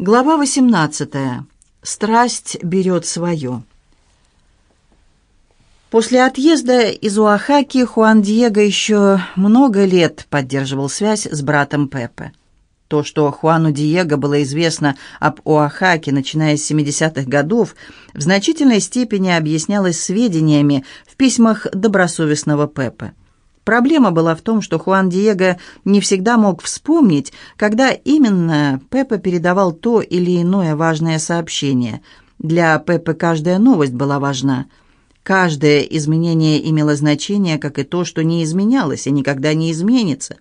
Глава 18. Страсть берет свое. После отъезда из Уахаки Хуан Диего еще много лет поддерживал связь с братом Пепе. То, что Хуану Диего было известно об Оахаке, начиная с 70-х годов, в значительной степени объяснялось сведениями в письмах добросовестного Пепе. Проблема была в том, что Хуан Диего не всегда мог вспомнить, когда именно Пеппа передавал то или иное важное сообщение. Для Пеппы каждая новость была важна. Каждое изменение имело значение, как и то, что не изменялось и никогда не изменится.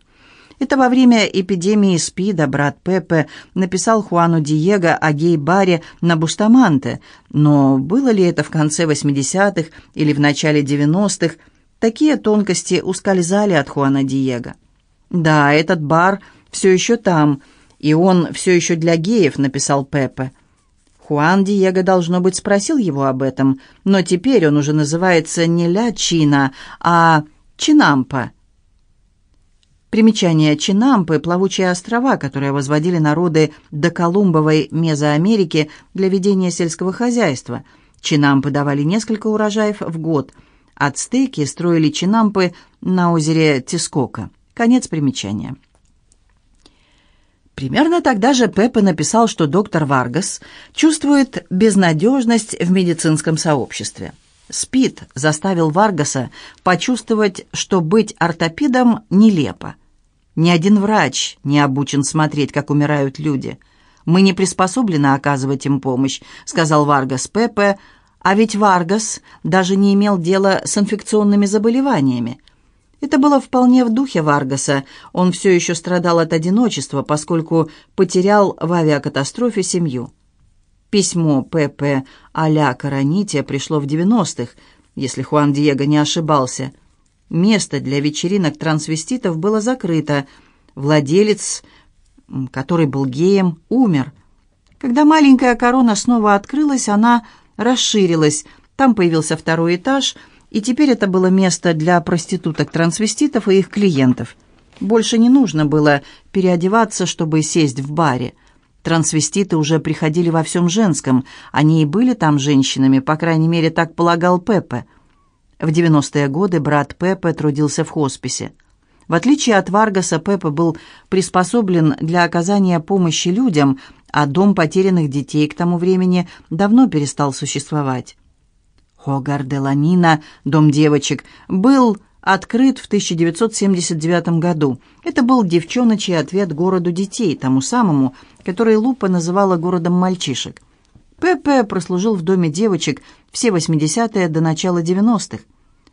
Это во время эпидемии СПИДа брат Пеппе написал Хуану Диего о гей-баре на Бустаманте, но было ли это в конце 80-х или в начале 90-х – Такие тонкости ускользали от Хуана Диего. «Да, этот бар все еще там, и он все еще для геев», — написал Пепе. Хуан Диего, должно быть, спросил его об этом, но теперь он уже называется не Ля Чина, а Чинампа. Примечание Чинампы – плавучие острова, которые возводили народы до Колумбовой Мезоамерики для ведения сельского хозяйства. Чинампы давали несколько урожаев в год – Ацтеки строили чинампы на озере Тискока. Конец примечания. Примерно тогда же Пеппа написал, что доктор Варгас чувствует безнадежность в медицинском сообществе. СПИД заставил Варгаса почувствовать, что быть ортопедом нелепо. Ни один врач не обучен смотреть, как умирают люди. «Мы не приспособлены оказывать им помощь», — сказал Варгас Пеппе, а ведь Варгас даже не имел дела с инфекционными заболеваниями. Это было вполне в духе Варгаса. Он все еще страдал от одиночества, поскольку потерял в авиакатастрофе семью. Письмо П.П. а-ля Караните пришло в 90-х, если Хуан Диего не ошибался. Место для вечеринок трансвеститов было закрыто. Владелец, который был геем, умер. Когда маленькая корона снова открылась, она расширилась. Там появился второй этаж, и теперь это было место для проституток-трансвеститов и их клиентов. Больше не нужно было переодеваться, чтобы сесть в баре. Трансвеститы уже приходили во всем женском. Они и были там женщинами, по крайней мере, так полагал Пеппе. В 90-е годы брат Пеппе трудился в хосписе. В отличие от Варгаса, Пеппа был приспособлен для оказания помощи людям, а дом потерянных детей к тому времени давно перестал существовать. Хогар де Ламина, дом девочек, был открыт в 1979 году. Это был девчоночий ответ городу детей, тому самому, который Лупа называла городом мальчишек. Пепе прослужил в доме девочек все 80-е до начала 90-х.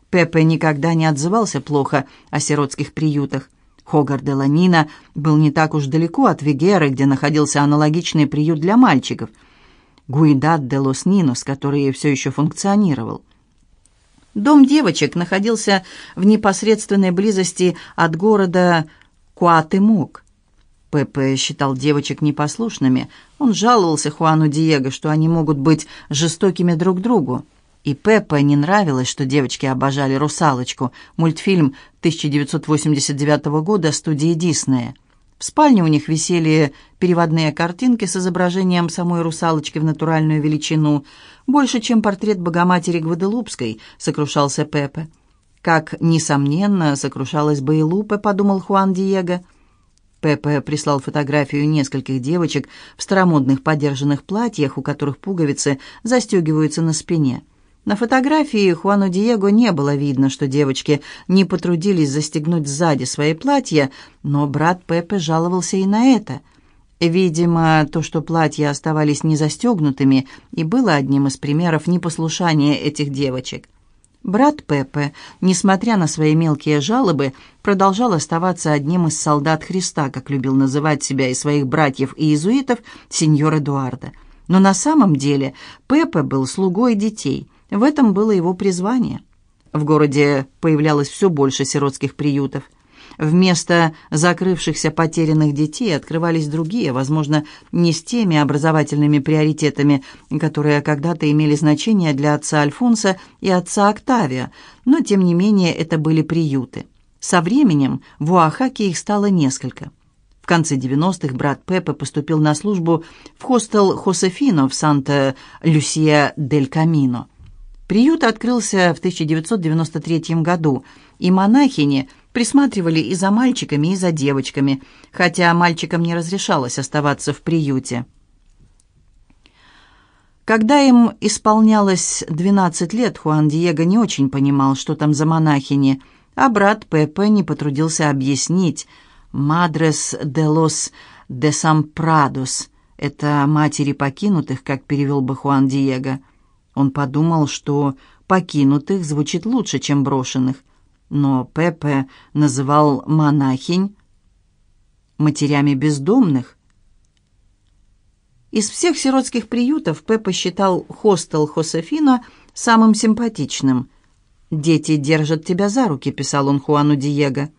Пепе никогда не отзывался плохо о сиротских приютах. Хогар де Ланина был не так уж далеко от Вегеры, где находился аналогичный приют для мальчиков. Гуидат де Лос Нинос, который все еще функционировал. Дом девочек находился в непосредственной близости от города Куатемук. Пепе считал девочек непослушными. Он жаловался Хуану Диего, что они могут быть жестокими друг другу. И Пеппа не нравилось, что девочки обожали «Русалочку», мультфильм 1989 года студии Диснея. В спальне у них висели переводные картинки с изображением самой русалочки в натуральную величину, больше, чем портрет Богоматери Гваделупской, сокрушался Пеппа. Как, несомненно, сокрушалась бы и Лупе, подумал Хуан Диего. Пеппа прислал фотографию нескольких девочек в старомодных подержанных платьях, у которых пуговицы застегиваются на спине. На фотографии Хуану Диего не было видно, что девочки не потрудились застегнуть сзади свои платья, но брат Пепе жаловался и на это. Видимо, то, что платья оставались не застегнутыми, и было одним из примеров непослушания этих девочек. Брат Пепе, несмотря на свои мелкие жалобы, продолжал оставаться одним из солдат Христа, как любил называть себя и своих братьев и иезуитов сеньор Эдуарда. Но на самом деле Пепе был слугой детей – в этом было его призвание. В городе появлялось все больше сиротских приютов. Вместо закрывшихся потерянных детей открывались другие, возможно, не с теми образовательными приоритетами, которые когда-то имели значение для отца Альфонса и отца Октавия, но, тем не менее, это были приюты. Со временем в Уахаке их стало несколько. В конце 90-х брат Пеппа поступил на службу в хостел Хосефино в Санта-Люсия-дель-Камино. Приют открылся в 1993 году, и монахини присматривали и за мальчиками, и за девочками, хотя мальчикам не разрешалось оставаться в приюте. Когда им исполнялось 12 лет, Хуан Диего не очень понимал, что там за монахини, а брат Пепе не потрудился объяснить «Мадрес де лос де Сампрадос» — это «матери покинутых», как перевел бы Хуан Диего. Он подумал, что «покинутых» звучит лучше, чем «брошенных», но Пепе называл монахинь матерями бездомных, из всех сиротских приютов Пеппа считал хостел Хосефино самым симпатичным. «Дети держат тебя за руки», — писал он Хуану Диего.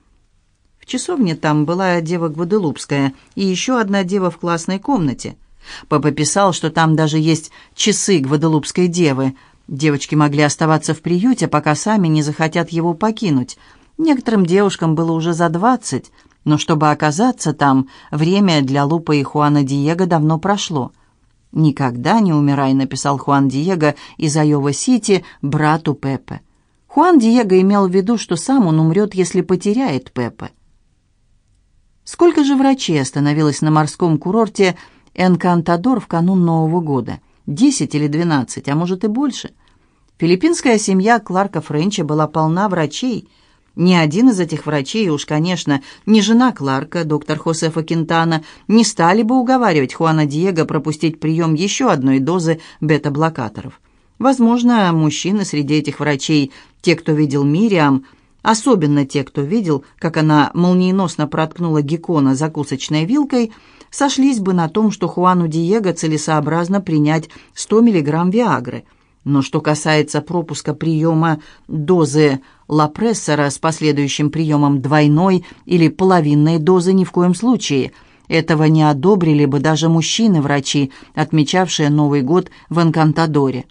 В часовне там была дева Гваделупская и еще одна дева в классной комнате. Папа писал, что там даже есть часы Гваделупской девы. Девочки могли оставаться в приюте, пока сами не захотят его покинуть. Некоторым девушкам было уже за двадцать, но чтобы оказаться там, время для Лупа и Хуана Диего давно прошло. «Никогда не умирай», — написал Хуан Диего из Айова-Сити брату Пепе. Хуан Диего имел в виду, что сам он умрет, если потеряет Пепе. Сколько же врачей остановилось на морском курорте Энкантадор в канун Нового года? Десять или двенадцать, а может и больше. Филиппинская семья Кларка Френча была полна врачей — ни один из этих врачей, уж, конечно, не жена Кларка, доктор Хосефа Кентана, не стали бы уговаривать Хуана Диего пропустить прием еще одной дозы бета-блокаторов. Возможно, мужчины среди этих врачей, те, кто видел Мириам, особенно те, кто видел, как она молниеносно проткнула Геккона закусочной вилкой, сошлись бы на том, что Хуану Диего целесообразно принять 100 мг Виагры – но что касается пропуска приема дозы лапрессора с последующим приемом двойной или половинной дозы ни в коем случае. Этого не одобрили бы даже мужчины-врачи, отмечавшие Новый год в Энкантадоре.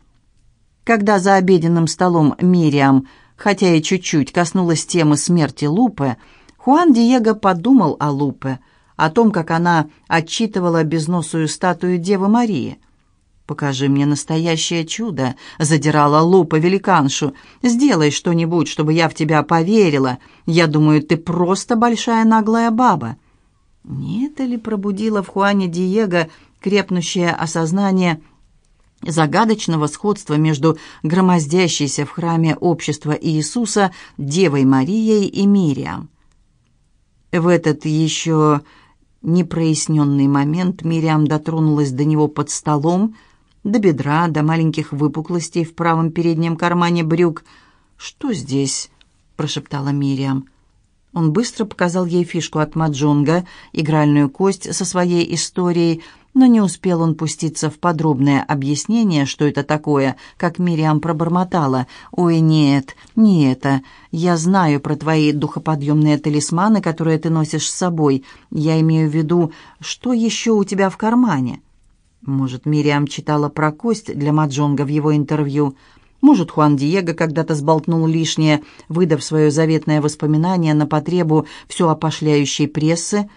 Когда за обеденным столом Мириам, хотя и чуть-чуть коснулась темы смерти Лупе, Хуан Диего подумал о Лупе, о том, как она отчитывала безносую статую Девы Марии. «Покажи мне настоящее чудо», — задирала Лупа великаншу. «Сделай что-нибудь, чтобы я в тебя поверила. Я думаю, ты просто большая наглая баба». Не это ли пробудило в Хуане Диего крепнущее осознание загадочного сходства между громоздящейся в храме общества Иисуса Девой Марией и Мириам? В этот еще непроясненный момент Мириам дотронулась до него под столом, до бедра, до маленьких выпуклостей в правом переднем кармане брюк. «Что здесь?» — прошептала Мириам. Он быстро показал ей фишку от Маджонга, игральную кость со своей историей, но не успел он пуститься в подробное объяснение, что это такое, как Мириам пробормотала. «Ой, нет, не это. Я знаю про твои духоподъемные талисманы, которые ты носишь с собой. Я имею в виду, что еще у тебя в кармане?» Может, Мириам читала про кость для Маджонга в его интервью. Может, Хуан Диего когда-то сболтнул лишнее, выдав свое заветное воспоминание на потребу все опошляющей прессы.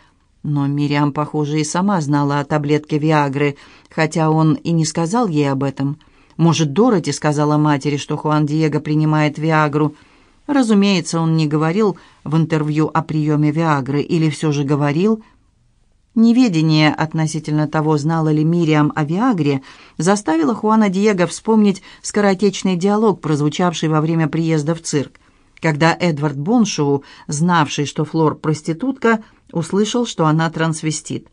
Но Мириам, похоже, и сама знала о таблетке Виагры, хотя он и не сказал ей об этом. Может, Дороти сказала матери, что Хуан Диего принимает Виагру. Разумеется, он не говорил в интервью о приеме Виагры, или все же говорил – Неведение относительно того, знала ли Мириам о Виагре, заставило Хуана Диего вспомнить скоротечный диалог, прозвучавший во время приезда в цирк, когда Эдвард Боншоу, знавший, что Флор проститутка, услышал, что она трансвестит.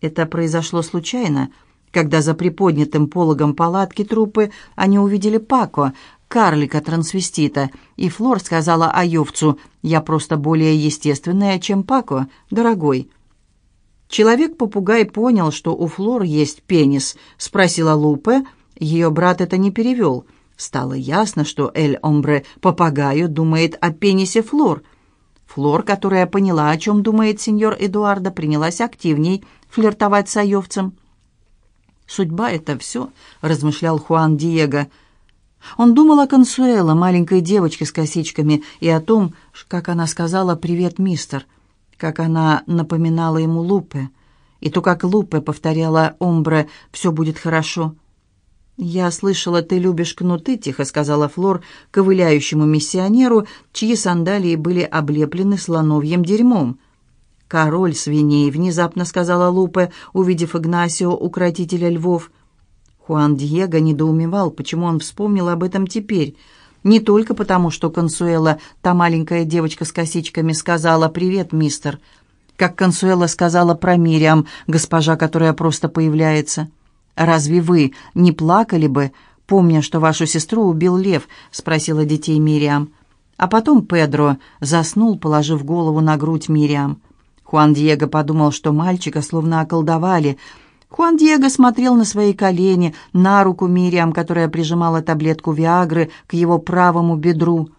Это произошло случайно, когда за приподнятым пологом палатки трупы они увидели Пако, карлика-трансвестита, и Флор сказала Айовцу, «Я просто более естественная, чем Пако, дорогой». Человек-попугай понял, что у Флор есть пенис, спросила Лупе. Ее брат это не перевел. Стало ясно, что Эль Омбре Попугаю думает о пенисе Флор. Флор, которая поняла, о чем думает сеньор Эдуардо, принялась активней флиртовать с Айовцем. «Судьба — это все», — размышлял Хуан Диего. Он думал о Консуэло, маленькой девочке с косичками, и о том, как она сказала «Привет, мистер». как она напоминала ему Лупе, и то, как Лупе повторяла Омбре «все будет хорошо». «Я слышала, ты любишь кнуты», — тихо сказала Флор ковыляющему миссионеру, чьи сандалии были облеплены слоновьим дерьмом. «Король свиней», — внезапно сказала Лупе, увидев Игнасио, укротителя львов. Хуан Диего недоумевал, почему он вспомнил об этом теперь. Не только потому, что Консуэла, та маленькая девочка с косичками, сказала «Привет, мистер», как Консуэла сказала про Мириам, госпожа, которая просто появляется. «Разве вы не плакали бы, помня, что вашу сестру убил лев?» — спросила детей Мириам. А потом Педро заснул, положив голову на грудь Мириам. Хуан Диего подумал, что мальчика словно околдовали. Хуан Диего смотрел на свои колени, на руку Мириам, которая прижимала таблетку Виагры к его правому бедру.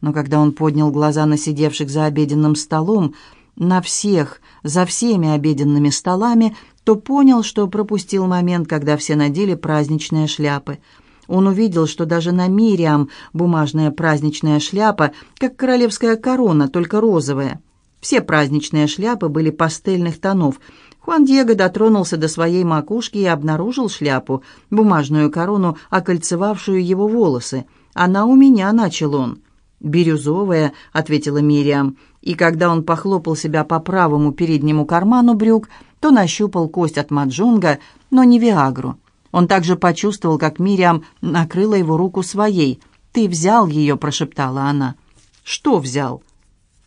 Но когда он поднял глаза на сидевших за обеденным столом, на всех, за всеми обеденными столами, то понял, что пропустил момент, когда все надели праздничные шляпы. Он увидел, что даже на Мириам бумажная праздничная шляпа, как королевская корона, только розовая. Все праздничные шляпы были пастельных тонов. Хуан Диего дотронулся до своей макушки и обнаружил шляпу, бумажную корону, окольцевавшую его волосы. «Она у меня», — начал он. «Бирюзовая», — ответила Мириам. И когда он похлопал себя по правому переднему карману брюк, то нащупал кость от маджунга, но не Виагру. Он также почувствовал, как Мириам накрыла его руку своей. «Ты взял ее», — прошептала она. «Что взял?»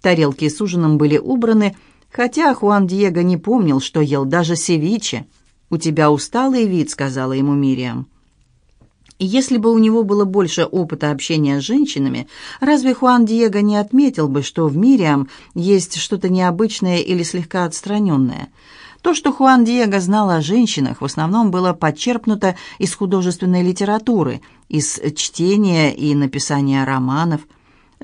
Тарелки с ужином были убраны, хотя Хуан Диего не помнил, что ел даже севиче. «У тебя усталый вид», — сказала ему Мириам. Если бы у него было больше опыта общения с женщинами, разве Хуан Диего не отметил бы, что в Мириам есть что-то необычное или слегка отстраненное? То, что Хуан Диего знал о женщинах, в основном было подчерпнуто из художественной литературы, из чтения и написания романов –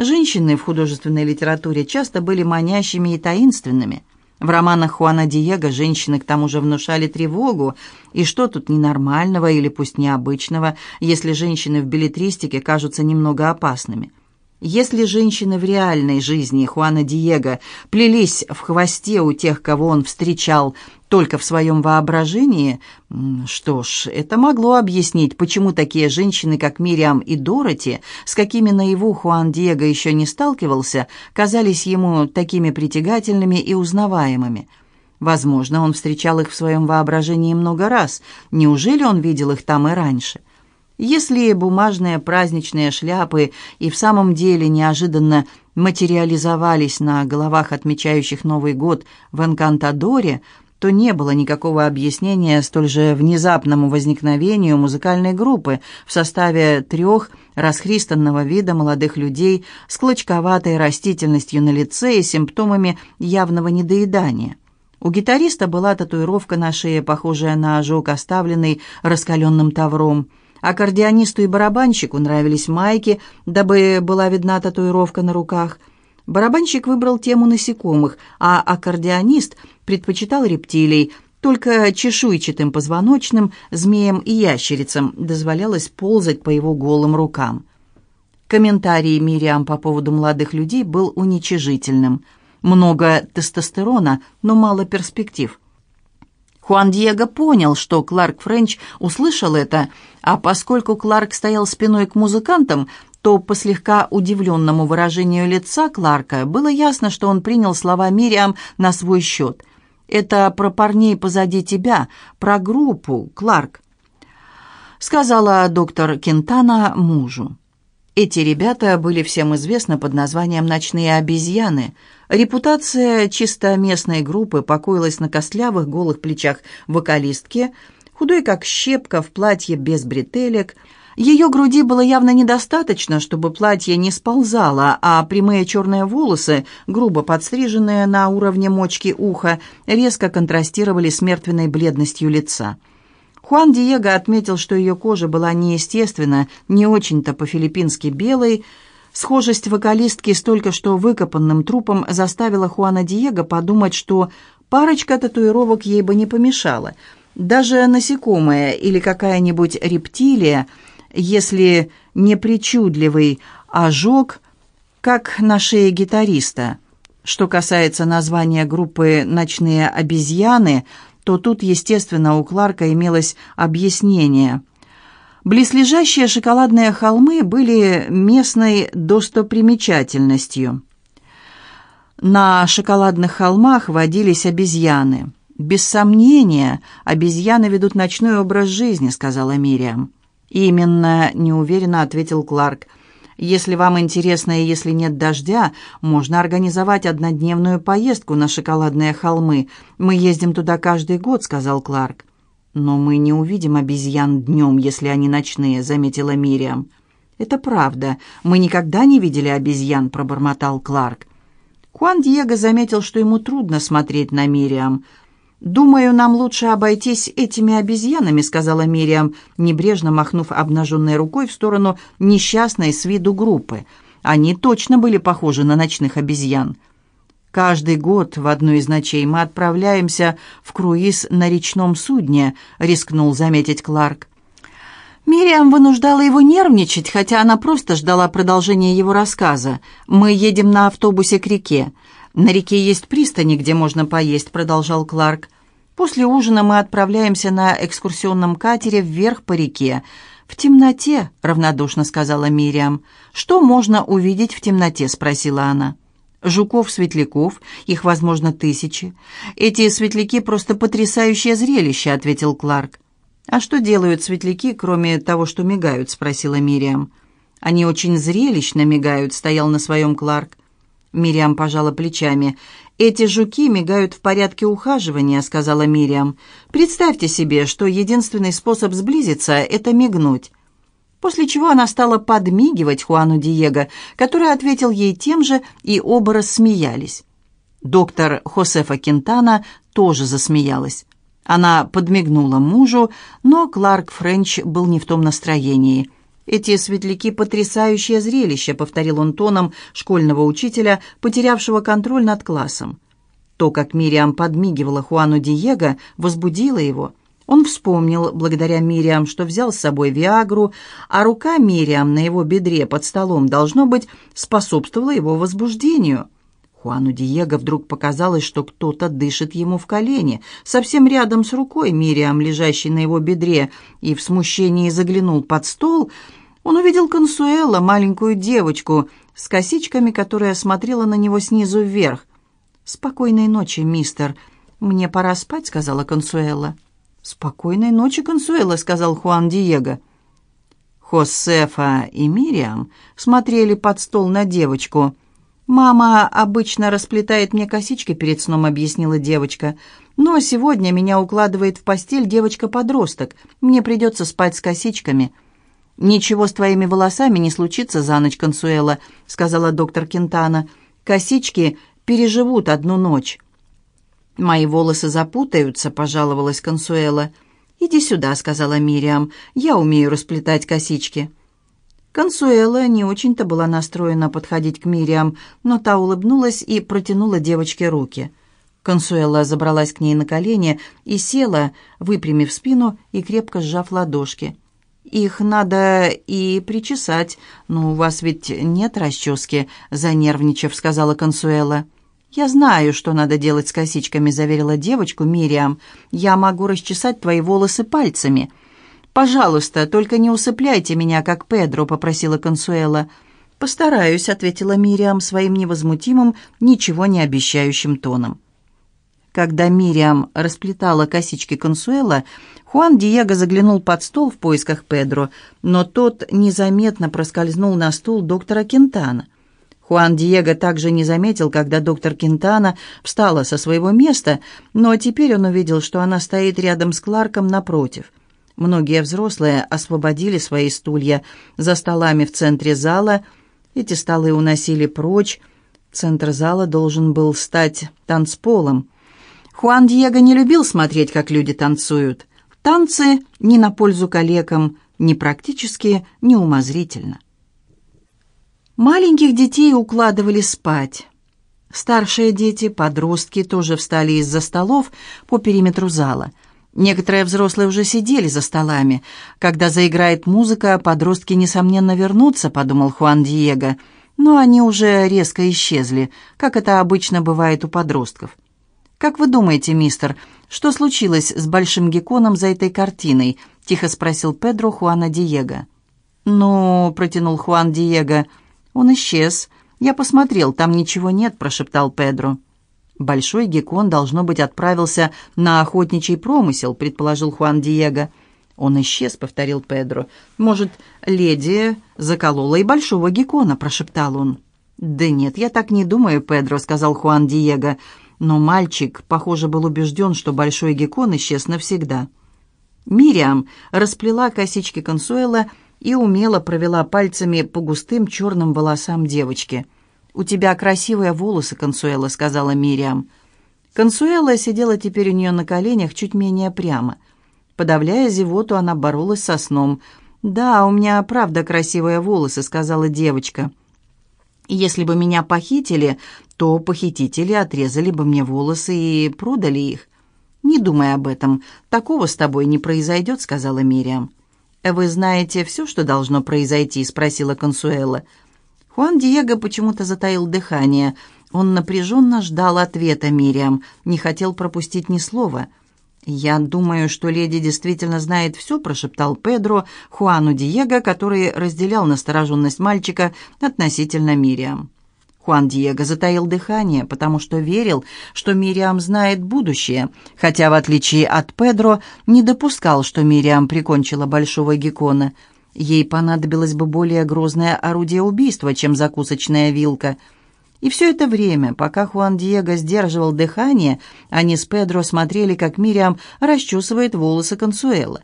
Женщины в художественной литературе часто были манящими и таинственными. В романах Хуана Диего женщины к тому же внушали тревогу. И что тут ненормального или пусть необычного, если женщины в билетристике кажутся немного опасными? Если женщины в реальной жизни Хуана Диего плелись в хвосте у тех, кого он встречал, только в своем воображении, что ж, это могло объяснить, почему такие женщины, как Мириам и Дороти, с какими наяву Хуан Диего еще не сталкивался, казались ему такими притягательными и узнаваемыми. Возможно, он встречал их в своем воображении много раз. Неужели он видел их там и раньше? Если бумажные праздничные шляпы и в самом деле неожиданно материализовались на головах отмечающих Новый год в Энкантадоре, то не было никакого объяснения столь же внезапному возникновению музыкальной группы в составе трех расхристанного вида молодых людей с клочковатой растительностью на лице и симптомами явного недоедания. У гитариста была татуировка на шее, похожая на ожог, оставленный раскаленным тавром – Аккордеонисту и барабанщику нравились майки, дабы была видна татуировка на руках. Барабанщик выбрал тему насекомых, а аккордеонист предпочитал рептилий. Только чешуйчатым позвоночным, змеям и ящерицам дозволялось ползать по его голым рукам. Комментарий Мириам по поводу молодых людей был уничижительным. Много тестостерона, но мало перспектив. Хуан Диего понял, что Кларк Френч услышал это, а поскольку Кларк стоял спиной к музыкантам, то по слегка удивленному выражению лица Кларка было ясно, что он принял слова Мириам на свой счет. «Это про парней позади тебя, про группу, Кларк», — сказала доктор Кентана мужу. Эти ребята были всем известны под названием «Ночные обезьяны». Репутация чисто местной группы покоилась на костлявых голых плечах вокалистки, худой как щепка в платье без бретелек. Ее груди было явно недостаточно, чтобы платье не сползало, а прямые черные волосы, грубо подстриженные на уровне мочки уха, резко контрастировали с мертвенной бледностью лица. Хуан Диего отметил, что ее кожа была неестественна, не очень-то по-филиппински белой. Схожесть вокалистки с только что выкопанным трупом заставила Хуана Диего подумать, что парочка татуировок ей бы не помешала. Даже насекомое или какая-нибудь рептилия, если не причудливый ожог, как на шее гитариста, Что касается названия группы «Ночные обезьяны», то тут, естественно, у Кларка имелось объяснение. Близлежащие шоколадные холмы были местной достопримечательностью. На шоколадных холмах водились обезьяны. «Без сомнения, обезьяны ведут ночной образ жизни», — сказала Мириам. «Именно», — неуверенно ответил Кларк. «Если вам интересно и если нет дождя, можно организовать однодневную поездку на шоколадные холмы. Мы ездим туда каждый год», — сказал Кларк. «Но мы не увидим обезьян днем, если они ночные», — заметила Мириам. «Это правда. Мы никогда не видели обезьян», — пробормотал Кларк. Хуан Диего заметил, что ему трудно смотреть на Мириам. «Думаю, нам лучше обойтись этими обезьянами», — сказала Мириам, небрежно махнув обнаженной рукой в сторону несчастной с виду группы. Они точно были похожи на ночных обезьян. «Каждый год в одну из ночей мы отправляемся в круиз на речном судне», — рискнул заметить Кларк. Мириам вынуждала его нервничать, хотя она просто ждала продолжения его рассказа. «Мы едем на автобусе к реке. На реке есть пристани, где можно поесть», — продолжал Кларк. «После ужина мы отправляемся на экскурсионном катере вверх по реке. В темноте», — равнодушно сказала Мириам. «Что можно увидеть в темноте?» — спросила она. «Жуков-светляков, их, возможно, тысячи. Эти светляки просто потрясающее зрелище», — ответил Кларк. «А что делают светляки, кроме того, что мигают?» — спросила Мириам. «Они очень зрелищно мигают», — стоял на своем Кларк. Мириам пожала плечами. «Эти жуки мигают в порядке ухаживания», — сказала Мириам. «Представьте себе, что единственный способ сблизиться — это мигнуть». После чего она стала подмигивать Хуану Диего, который ответил ей тем же, и оба рассмеялись. Доктор Хосефа Кентана тоже засмеялась. Она подмигнула мужу, но Кларк Френч был не в том настроении. «Эти светляки — потрясающее зрелище», — повторил он тоном школьного учителя, потерявшего контроль над классом. То, как Мириам подмигивала Хуану Диего, возбудило его. Он вспомнил, благодаря Мириам, что взял с собой Виагру, а рука Мириам на его бедре под столом, должно быть, способствовала его возбуждению. Хуану Диего вдруг показалось, что кто-то дышит ему в колени, совсем рядом с рукой Мириам, лежащей на его бедре, и в смущении заглянул под стол. Он увидел Консуэла, маленькую девочку, с косичками, которая смотрела на него снизу вверх. «Спокойной ночи, мистер. Мне пора спать», — сказала Консуэла. «Спокойной ночи, Консуэла», — сказал Хуан Диего. Хосефа и Мириам смотрели под стол на девочку — «Мама обычно расплетает мне косички перед сном», — объяснила девочка. «Но сегодня меня укладывает в постель девочка-подросток. Мне придется спать с косичками». «Ничего с твоими волосами не случится за ночь, Консуэла», — сказала доктор Кентана. «Косички переживут одну ночь». «Мои волосы запутаются», — пожаловалась Консуэла. «Иди сюда», — сказала Мириам. «Я умею расплетать косички». Консуэла не очень-то была настроена подходить к Мириам, но та улыбнулась и протянула девочке руки. Консуэла забралась к ней на колени и села, выпрямив спину и крепко сжав ладошки. «Их надо и причесать, но у вас ведь нет расчески», — занервничав, сказала Консуэла. «Я знаю, что надо делать с косичками», — заверила девочку Мириам. «Я могу расчесать твои волосы пальцами». «Пожалуйста, только не усыпляйте меня, как Педро», — попросила Консуэла. «Постараюсь», — ответила Мириам своим невозмутимым, ничего не обещающим тоном. Когда Мириам расплетала косички Консуэла, Хуан Диего заглянул под стол в поисках Педро, но тот незаметно проскользнул на стул доктора Кентана. Хуан Диего также не заметил, когда доктор Кентана встала со своего места, но теперь он увидел, что она стоит рядом с Кларком напротив. Многие взрослые освободили свои стулья за столами в центре зала. Эти столы уносили прочь. Центр зала должен был стать танцполом. Хуан Диего не любил смотреть, как люди танцуют. Танцы ни на пользу коллегам, ни практически, ни умозрительно. Маленьких детей укладывали спать. Старшие дети, подростки тоже встали из-за столов по периметру зала – Некоторые взрослые уже сидели за столами. Когда заиграет музыка, подростки, несомненно, вернутся, подумал Хуан Диего. но они уже резко исчезли, как это обычно бывает у подростков. «Как вы думаете, мистер, что случилось с Большим Гекконом за этой картиной?» — тихо спросил Педро Хуана Диего. «Ну», — протянул Хуан Диего, — «он исчез. Я посмотрел, там ничего нет», — прошептал Педро. «Большой Геккон, должно быть, отправился на охотничий промысел», — предположил Хуан Диего. «Он исчез», — повторил Педро. «Может, леди заколола и Большого Геккона», — прошептал он. «Да нет, я так не думаю, Педро», — сказал Хуан Диего. Но мальчик, похоже, был убежден, что Большой Геккон исчез навсегда. Мириам расплела косички Консуэла и умело провела пальцами по густым черным волосам девочки. «У тебя красивые волосы, Консуэла», — сказала Мириам. Консуэла сидела теперь у нее на коленях чуть менее прямо. Подавляя зевоту, она боролась со сном. «Да, у меня правда красивые волосы», — сказала девочка. «Если бы меня похитили, то похитители отрезали бы мне волосы и продали их. «Не думай об этом. Такого с тобой не произойдет», — сказала Мириам. «Вы знаете все, что должно произойти?» — спросила Консуэла. Хуан Диего почему-то затаил дыхание. Он напряженно ждал ответа Мириам, не хотел пропустить ни слова. «Я думаю, что леди действительно знает все», — прошептал Педро Хуану Диего, который разделял настороженность мальчика относительно Мириам. Хуан Диего затаил дыхание, потому что верил, что Мириам знает будущее, хотя, в отличие от Педро, не допускал, что Мириам прикончила Большого Геккона. Ей понадобилось бы более грозное орудие убийства, чем закусочная вилка. И все это время, пока Хуан Диего сдерживал дыхание, они с Педро смотрели, как Мириам расчесывает волосы Консуэла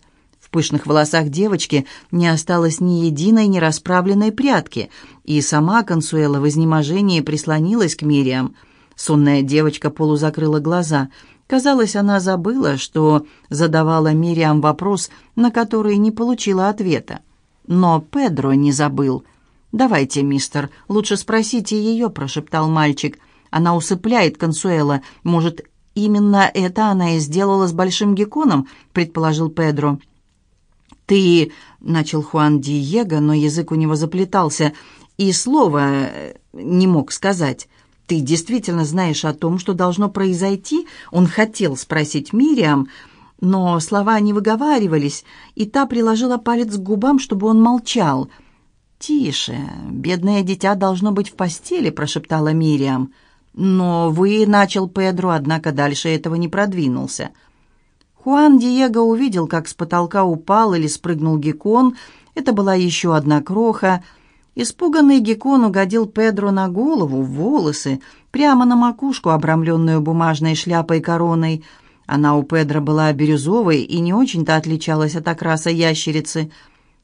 пышных волосах девочки не осталось ни единой нерасправленной прядки, и сама Консуэла в изнеможении прислонилась к Мириам. Сонная девочка полузакрыла глаза. Казалось, она забыла, что задавала Мириам вопрос, на который не получила ответа. Но Педро не забыл. «Давайте, мистер, лучше спросите ее», — прошептал мальчик. «Она усыпляет Консуэла. Может, именно это она и сделала с Большим Гекконом?» — предположил Педро. «Ты...» — начал Хуан Диего, но язык у него заплетался, и слова э, не мог сказать. «Ты действительно знаешь о том, что должно произойти?» Он хотел спросить Мириам, но слова не выговаривались, и та приложила палец к губам, чтобы он молчал. «Тише, бедное дитя должно быть в постели», — прошептала Мириам. «Но вы...» — начал Педро, однако дальше этого не продвинулся. Хуан Диего увидел, как с потолка упал или спрыгнул геккон. Это была еще одна кроха. Испуганный геккон угодил Педро на голову, в волосы, прямо на макушку, обрамленную бумажной шляпой короной. Она у Педро была бирюзовой и не очень-то отличалась от окраса ящерицы.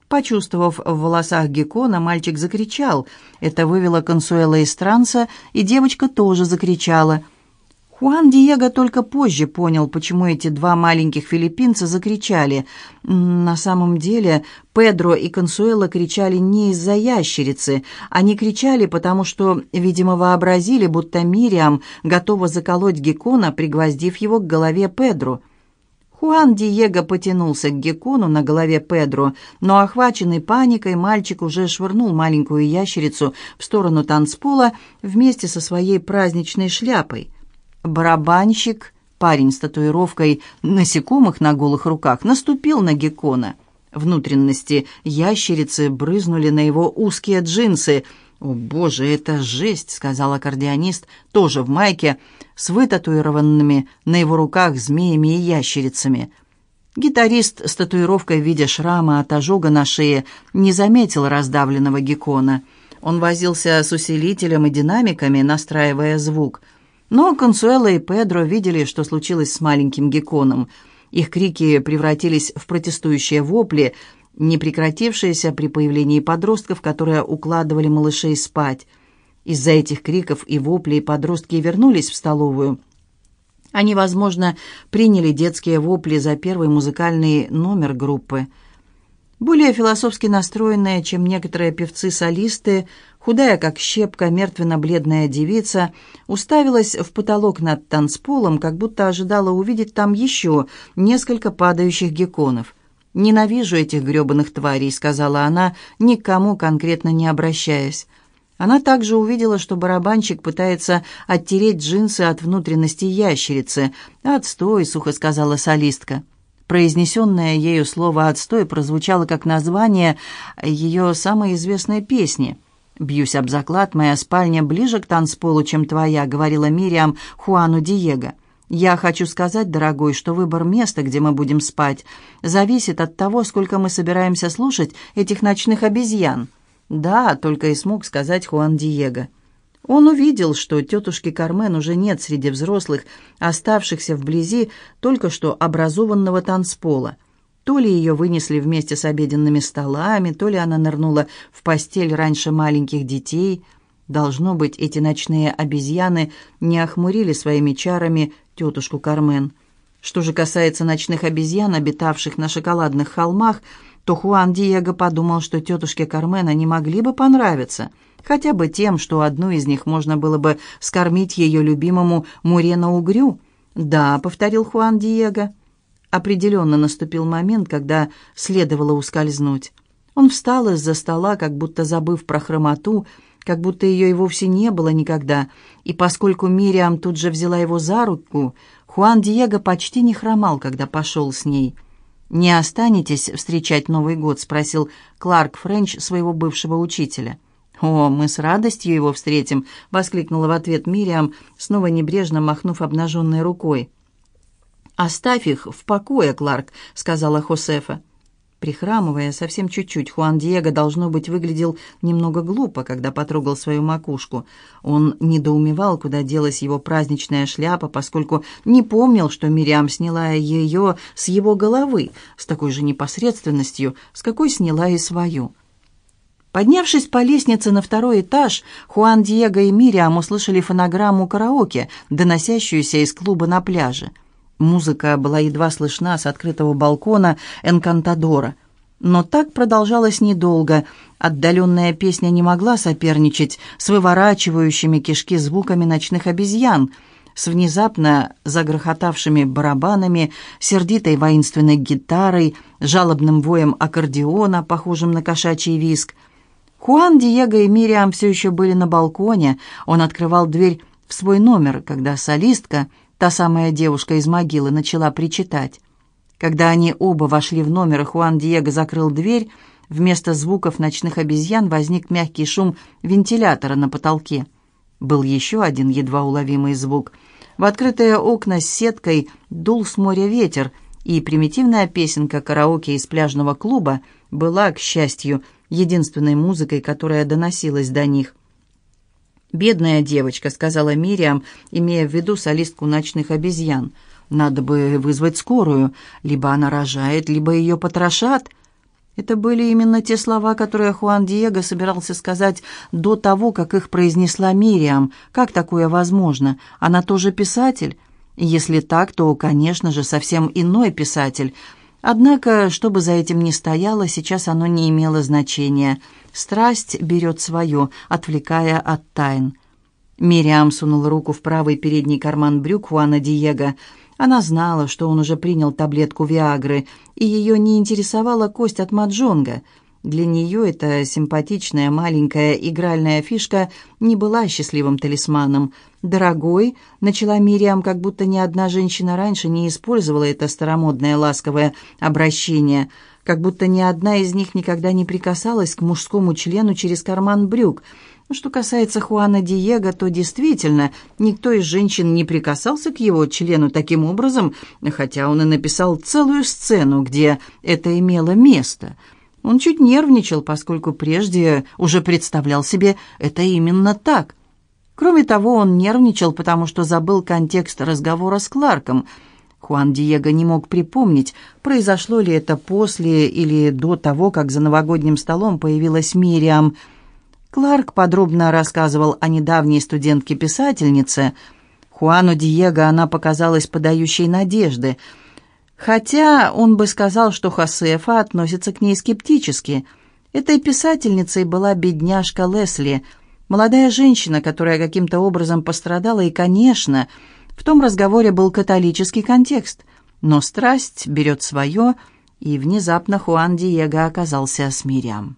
Почувствовав в волосах геккона, мальчик закричал. Это вывело Консуэла из транса, и девочка тоже закричала — Хуан Диего только позже понял, почему эти два маленьких филиппинца закричали. На самом деле Педро и Консуэла кричали не из-за ящерицы. Они кричали, потому что, видимо, вообразили, будто Мириам готова заколоть Геккона, пригвоздив его к голове Педро. Хуан Диего потянулся к Геккону на голове Педро, но, охваченный паникой, мальчик уже швырнул маленькую ящерицу в сторону танцпола вместе со своей праздничной шляпой. Барабанщик, парень с татуировкой насекомых на голых руках, наступил на Геккона. Внутренности ящерицы брызнули на его узкие джинсы. «О, боже, это жесть!» — сказал аккордеонист, тоже в майке, с вытатуированными на его руках змеями и ящерицами. Гитарист с татуировкой в виде шрама от ожога на шее не заметил раздавленного Геккона. Он возился с усилителем и динамиками, настраивая звук — но Консуэла и Педро видели, что случилось с маленьким гекконом. Их крики превратились в протестующие вопли, не прекратившиеся при появлении подростков, которые укладывали малышей спать. Из-за этих криков и воплей подростки вернулись в столовую. Они, возможно, приняли детские вопли за первый музыкальный номер группы – более философски настроенная, чем некоторые певцы-солисты, худая как щепка, мертвенно-бледная девица, уставилась в потолок над танцполом, как будто ожидала увидеть там еще несколько падающих гекконов. «Ненавижу этих гребаных тварей», — сказала она, никому конкретно не обращаясь. Она также увидела, что барабанщик пытается оттереть джинсы от внутренности ящерицы. «Отстой», — сухо сказала солистка. Произнесенное ею слово «отстой» прозвучало как название ее самой известной песни. «Бьюсь об заклад, моя спальня ближе к танцполу, чем твоя», — говорила Мириам Хуану Диего. «Я хочу сказать, дорогой, что выбор места, где мы будем спать, зависит от того, сколько мы собираемся слушать этих ночных обезьян». «Да», — только и смог сказать Хуан Диего. Он увидел, что тетушки Кармен уже нет среди взрослых, оставшихся вблизи только что образованного танцпола. То ли ее вынесли вместе с обеденными столами, то ли она нырнула в постель раньше маленьких детей. Должно быть, эти ночные обезьяны не охмурили своими чарами тетушку Кармен. Что же касается ночных обезьян, обитавших на шоколадных холмах, то Хуан Диего подумал, что тетушке Кармен они могли бы понравиться, хотя бы тем, что одну из них можно было бы скормить ее любимому Мурена-угрю. «Да», — повторил Хуан Диего. Определенно наступил момент, когда следовало ускользнуть. Он встал из-за стола, как будто забыв про хромоту, как будто ее и вовсе не было никогда, и поскольку Мириам тут же взяла его за руку, Хуан Диего почти не хромал, когда пошел с ней — «Не останетесь встречать Новый год?» — спросил Кларк Френч своего бывшего учителя. «О, мы с радостью его встретим!» — воскликнула в ответ Мириам, снова небрежно махнув обнаженной рукой. «Оставь их в покое, Кларк», — сказала Хосефа. Прихрамывая совсем чуть-чуть, Хуан Диего, должно быть, выглядел немного глупо, когда потрогал свою макушку. Он недоумевал, куда делась его праздничная шляпа, поскольку не помнил, что Мириам сняла ее с его головы, с такой же непосредственностью, с какой сняла и свою. Поднявшись по лестнице на второй этаж, Хуан Диего и Мириам услышали фонограмму караоке, доносящуюся из клуба на пляже. Музыка была едва слышна с открытого балкона Энкантадора. Но так продолжалось недолго. Отдаленная песня не могла соперничать с выворачивающими кишки звуками ночных обезьян, с внезапно загрохотавшими барабанами, сердитой воинственной гитарой, жалобным воем аккордеона, похожим на кошачий виск. Хуан, Диего и Мириам все еще были на балконе. Он открывал дверь в свой номер, когда солистка — Та самая девушка из могилы начала причитать. Когда они оба вошли в номер, Хуан Диего закрыл дверь, вместо звуков ночных обезьян возник мягкий шум вентилятора на потолке. Был еще один едва уловимый звук. В открытые окна с сеткой дул с моря ветер, и примитивная песенка караоке из пляжного клуба была, к счастью, единственной музыкой, которая доносилась до них. «Бедная девочка», — сказала Мириам, имея в виду солистку ночных обезьян. «Надо бы вызвать скорую. Либо она рожает, либо ее потрошат». Это были именно те слова, которые Хуан Диего собирался сказать до того, как их произнесла Мириам. Как такое возможно? Она тоже писатель? Если так, то, конечно же, совсем иной писатель. Однако, что бы за этим ни стояло, сейчас оно не имело значения — Страсть берет свое, отвлекая от тайн. Мириам сунула руку в правый передний карман брюк Хуана Диего. Она знала, что он уже принял таблетку Виагры, и ее не интересовала кость от Маджонга. Для нее эта симпатичная маленькая игральная фишка не была счастливым талисманом. «Дорогой», — начала Мириам, как будто ни одна женщина раньше не использовала это старомодное ласковое обращение — как будто ни одна из них никогда не прикасалась к мужскому члену через карман брюк. Что касается Хуана Диего, то действительно никто из женщин не прикасался к его члену таким образом, хотя он и написал целую сцену, где это имело место. Он чуть нервничал, поскольку прежде уже представлял себе это именно так. Кроме того, он нервничал, потому что забыл контекст разговора с Кларком – Хуан Диего не мог припомнить, произошло ли это после или до того, как за новогодним столом появилась Мириам. Кларк подробно рассказывал о недавней студентке-писательнице. Хуану Диего она показалась подающей надежды, хотя он бы сказал, что Хосефа относится к ней скептически. Этой писательницей была бедняжка Лесли, молодая женщина, которая каким-то образом пострадала и, конечно, в том разговоре был католический контекст, но страсть берет свое, и внезапно Хуан Диего оказался с Мириам.